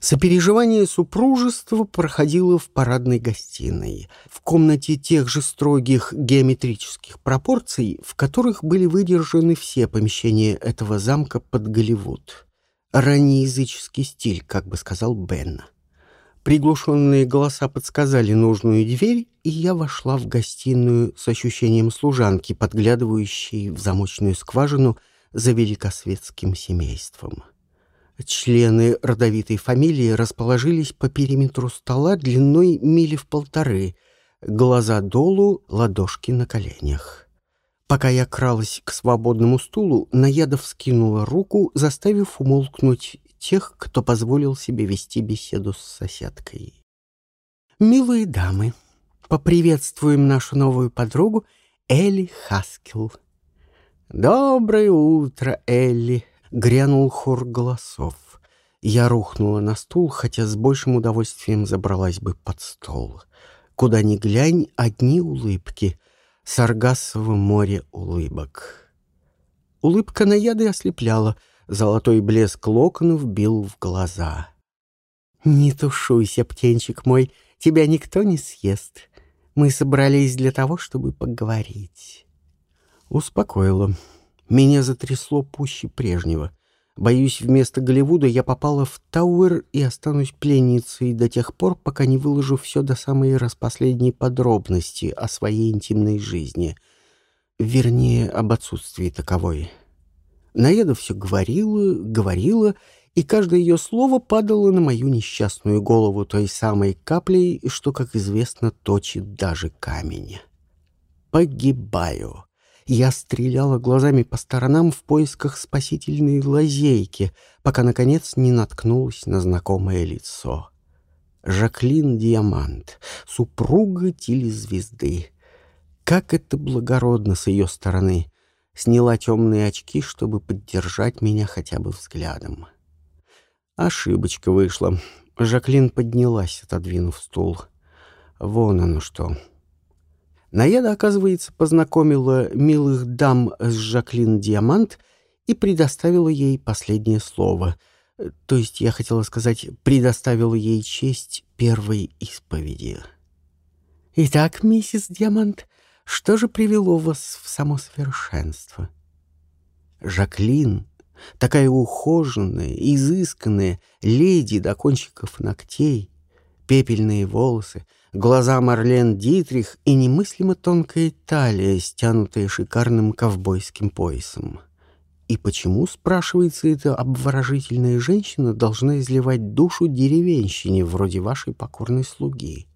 Сопереживание супружества проходило в парадной гостиной, в комнате тех же строгих геометрических пропорций, в которых были выдержаны все помещения этого замка под Голливуд. Раннеязыческий стиль, как бы сказал Бен. Приглушенные голоса подсказали нужную дверь, и я вошла в гостиную с ощущением служанки, подглядывающей в замочную скважину за великосветским семейством. Члены родовитой фамилии расположились по периметру стола длиной мили в полторы, глаза долу, ладошки на коленях. Пока я кралась к свободному стулу, Наядов скинула руку, заставив умолкнуть тех, кто позволил себе вести беседу с соседкой. «Милые дамы, поприветствуем нашу новую подругу Элли Хаскел». «Доброе утро, Элли!» — грянул хор голосов. Я рухнула на стул, хотя с большим удовольствием забралась бы под стол. Куда ни глянь, одни улыбки. Саргассово море улыбок. Улыбка наяды ослепляла, золотой блеск локонов бил в глаза. «Не тушуйся, птенчик мой, тебя никто не съест. Мы собрались для того, чтобы поговорить». Успокоила. Меня затрясло пуще прежнего. Боюсь, вместо Голливуда я попала в Тауэр и останусь пленницей до тех пор, пока не выложу все до самой распоследней подробности о своей интимной жизни. Вернее, об отсутствии таковой. Наеда все говорила, говорила, и каждое ее слово падало на мою несчастную голову той самой каплей, что, как известно, точит даже камень. Погибаю. Я стреляла глазами по сторонам в поисках спасительной лазейки, пока, наконец, не наткнулась на знакомое лицо. Жаклин Диамант, супруга телезвезды. Как это благородно с ее стороны. Сняла темные очки, чтобы поддержать меня хотя бы взглядом. Ошибочка вышла. Жаклин поднялась, отодвинув стул. Вон оно что. Наяда, оказывается, познакомила милых дам с Жаклин Диамант и предоставила ей последнее слово. То есть, я хотела сказать, предоставила ей честь первой исповеди. «Итак, миссис Диамант, что же привело вас в само совершенство?» Жаклин, такая ухоженная, изысканная, леди до кончиков ногтей, пепельные волосы — глаза Марлен Дитрих и немыслимо тонкая талия, стянутая шикарным ковбойским поясом. И почему, спрашивается, эта обворожительная женщина должна изливать душу деревенщине, вроде вашей покорной слуги?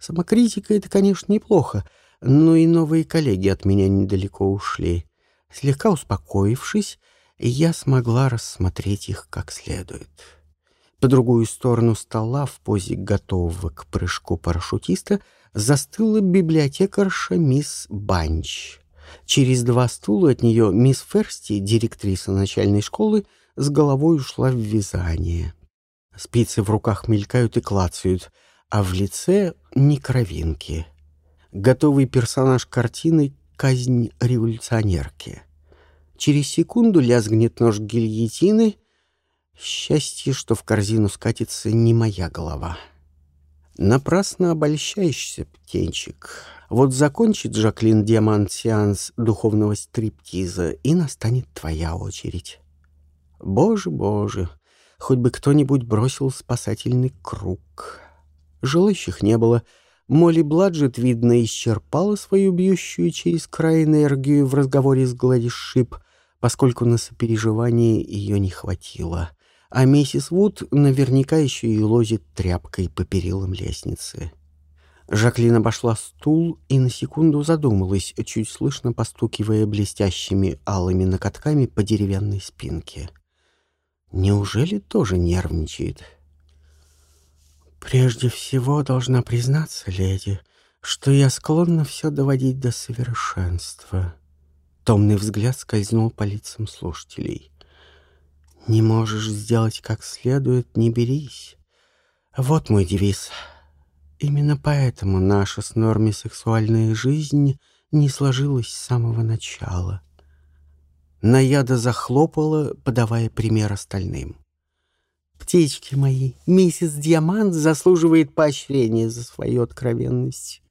Самокритика — это, конечно, неплохо, но и новые коллеги от меня недалеко ушли. Слегка успокоившись, я смогла рассмотреть их как следует. По другую сторону стола, в позе готового к прыжку парашютиста, застыла библиотекарша мисс Банч. Через два стула от нее мисс Ферсти, директриса начальной школы, с головой ушла в вязание. Спицы в руках мелькают и клацают, а в лице ни кровинки. Готовый персонаж картины «Казнь революционерки». Через секунду лязгнет нож гильотины, Счастье, что в корзину скатится не моя голова. Напрасно обольщаешься, птенчик. Вот закончит Жаклин Диамант сеанс духовного стриптиза, и настанет твоя очередь. Боже, боже, хоть бы кто-нибудь бросил спасательный круг. Желающих не было. Молли Бладжет, видно, исчерпала свою бьющую через край энергию в разговоре с Гладис поскольку на сопереживание ее не хватило — а миссис Вуд наверняка еще и лозит тряпкой по перилам лестницы. Жаклин обошла стул и на секунду задумалась, чуть слышно постукивая блестящими алыми накатками по деревянной спинке. Неужели тоже нервничает? «Прежде всего должна признаться, леди, что я склонна все доводить до совершенства». Томный взгляд скользнул по лицам слушателей. Не можешь сделать как следует, не берись. Вот мой девиз. Именно поэтому наша с Норми сексуальная жизнь не сложилась с самого начала. Наяда захлопала, подавая пример остальным. птички мои, миссис Диамант заслуживает поощрения за свою откровенность.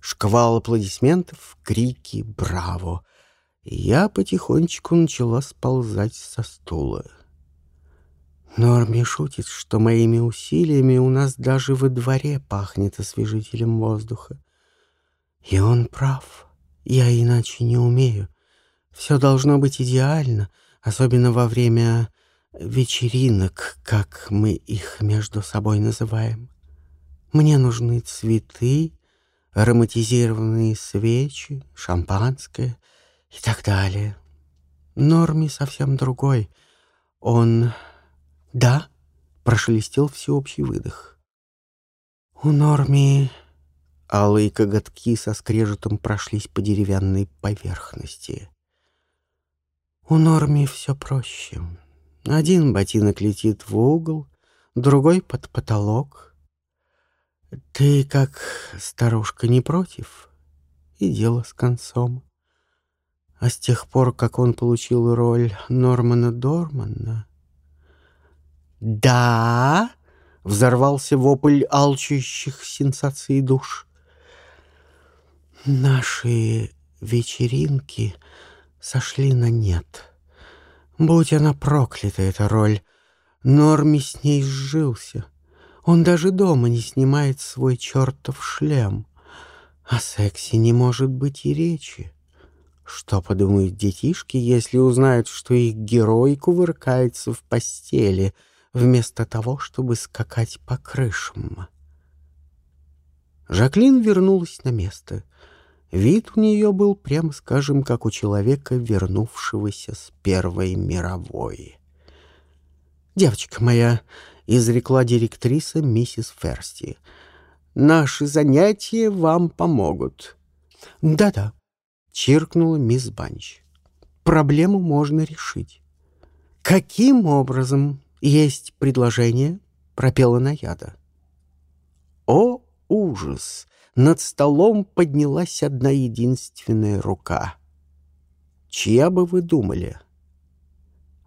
Шквал аплодисментов, крики «Браво!» Я потихонечку начала сползать со стула. Норми шутит, что моими усилиями у нас даже во дворе пахнет освежителем воздуха. И он прав. Я иначе не умею. Все должно быть идеально, особенно во время вечеринок, как мы их между собой называем. Мне нужны цветы, ароматизированные свечи, шампанское и так далее. Норми совсем другой. Он... Да, прошелестел всеобщий выдох. У Норми алые коготки со скрежетом прошлись по деревянной поверхности. У Норми все проще. Один ботинок летит в угол, другой под потолок. Ты, как старушка, не против? И дело с концом. А с тех пор, как он получил роль Нормана Дормана... «Да!» — взорвался вопль алчущих сенсаций душ. «Наши вечеринки сошли на нет». Будь она проклята, эта роль. Норми с ней сжился. Он даже дома не снимает свой чертов шлем. О сексе не может быть и речи. Что подумают детишки, если узнают, что их герой кувыркается в постели, вместо того, чтобы скакать по крышам? Жаклин вернулась на место. Вид у нее был, прямо скажем, как у человека, вернувшегося с Первой мировой. «Девочка моя», — изрекла директриса миссис Ферсти, — «наши занятия вам помогут». «Да-да», — чиркнула мисс Банч. «Проблему можно решить». «Каким образом есть предложение?» — пропела Наяда. «О, ужас!» над столом поднялась одна единственная рука. Чья бы вы думали?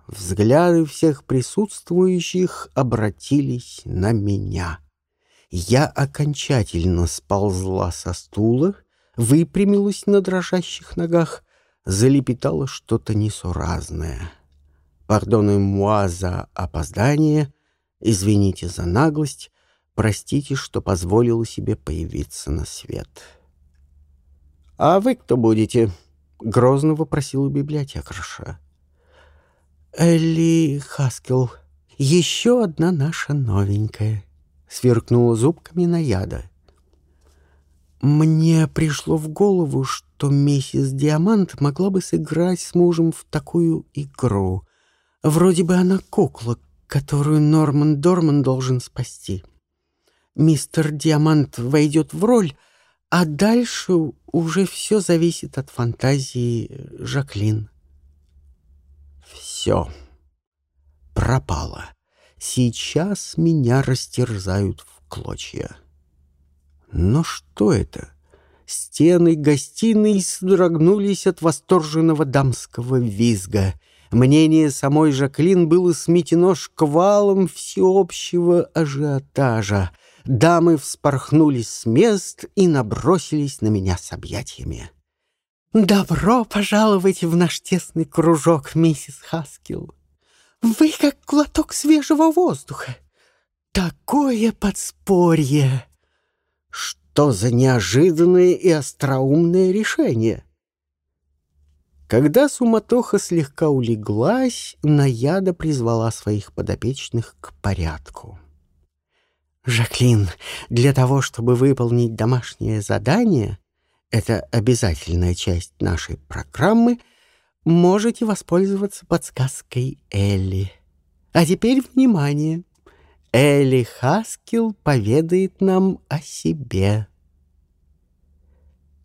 Взгляды всех присутствующих обратились на меня. Я окончательно сползла со стула, выпрямилась на дрожащих ногах, залепетала что-то несуразное. Пардоны муа за опоздание, извините за наглость, Простите, что позволила себе появиться на свет. «А вы кто будете?» — грозно вопросила библиотекарша. «Элли Хаскел, еще одна наша новенькая», — сверкнула зубками на яда. Мне пришло в голову, что миссис Диамант могла бы сыграть с мужем в такую игру. Вроде бы она кукла, которую Норман Дорман должен спасти мистер Диамант войдет в роль, а дальше уже все зависит от фантазии Жаклин. Все. Пропало. Сейчас меня растерзают в клочья. Но что это? Стены гостиной содрогнулись от восторженного дамского визга. Мнение самой Жаклин было сметено шквалом всеобщего ажиотажа — дамы вспорхнули с мест и набросились на меня с объятиями. «Добро пожаловать в наш тесный кружок, миссис Хаскил. Вы как глоток свежего воздуха. Такое подспорье!» Что за неожиданное и остроумное решение? Когда суматоха слегка улеглась, Наяда призвала своих подопечных к порядку. «Жаклин, для того, чтобы выполнить домашнее задание, это обязательная часть нашей программы, можете воспользоваться подсказкой Элли. А теперь внимание! Элли Хаскил поведает нам о себе».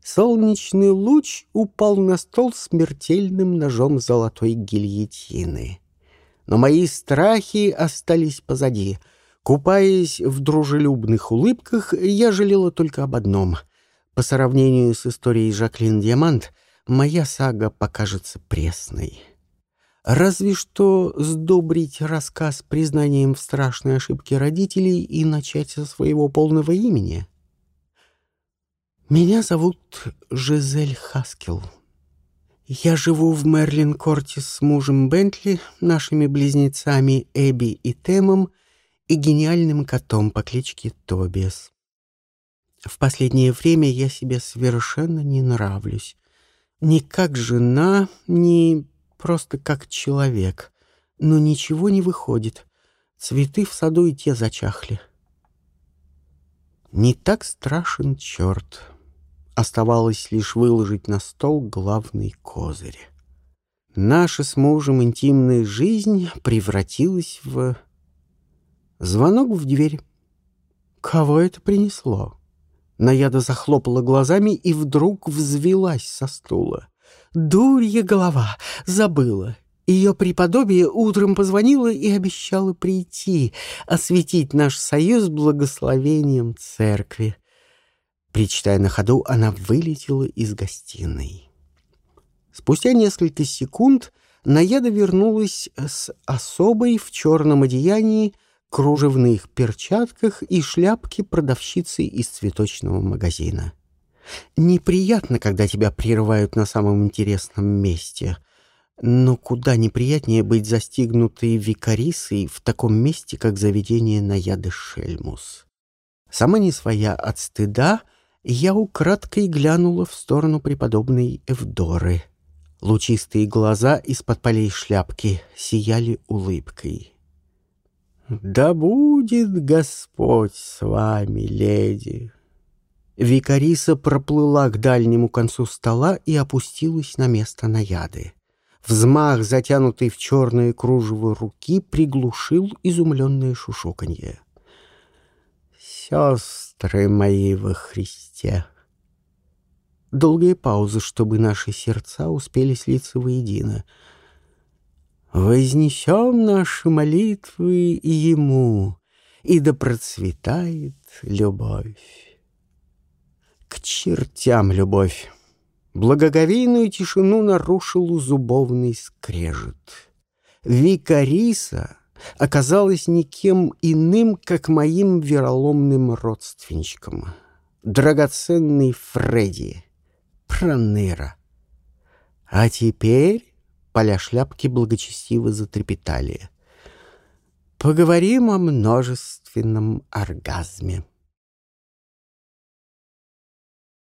Солнечный луч упал на стол смертельным ножом золотой гильотины. Но мои страхи остались позади — Купаясь в дружелюбных улыбках, я жалела только об одном. По сравнению с историей Жаклин Диамант, моя сага покажется пресной. Разве что сдобрить рассказ признанием в страшной ошибке родителей и начать со своего полного имени. Меня зовут Жизель Хаскел. Я живу в Мерлин-Корте с мужем Бентли, нашими близнецами Эбби и Темом и гениальным котом по кличке Тобиас. В последнее время я себе совершенно не нравлюсь. Ни как жена, ни просто как человек. Но ничего не выходит. Цветы в саду и те зачахли. Не так страшен черт. Оставалось лишь выложить на стол главный козырь. Наша с мужем интимная жизнь превратилась в... Звонок в дверь. Кого это принесло? Наяда захлопала глазами и вдруг взвелась со стула. Дурья голова! Забыла. Ее преподобие утром позвонила и обещала прийти, осветить наш союз благословением церкви. Причитая на ходу, она вылетела из гостиной. Спустя несколько секунд Наяда вернулась с особой в черном одеянии, кружевных перчатках и шляпке продавщицы из цветочного магазина. Неприятно, когда тебя прерывают на самом интересном месте, но куда неприятнее быть застигнутой викарисой в таком месте, как заведение Наяды Шельмус. Сама не своя от стыда, я украдкой глянула в сторону преподобной Эвдоры. Лучистые глаза из-под полей шляпки сияли улыбкой. «Да будет Господь с вами, леди!» Викариса проплыла к дальнему концу стола и опустилась на место наяды. Взмах, затянутый в черное кружево руки, приглушил изумленное шушуканье. «Сестры мои во Христе!» Долгая пауза, чтобы наши сердца успели слиться воедино — Вознесем наши молитвы Ему, и да процветает любовь. К чертям любовь! Благоговейную тишину нарушил зубовный скрежет. Викариса оказалась никем иным, как моим вероломным родственничком. Драгоценный Фредди, Проныра. А теперь Поля шляпки благочестиво затрепетали. «Поговорим о множественном оргазме».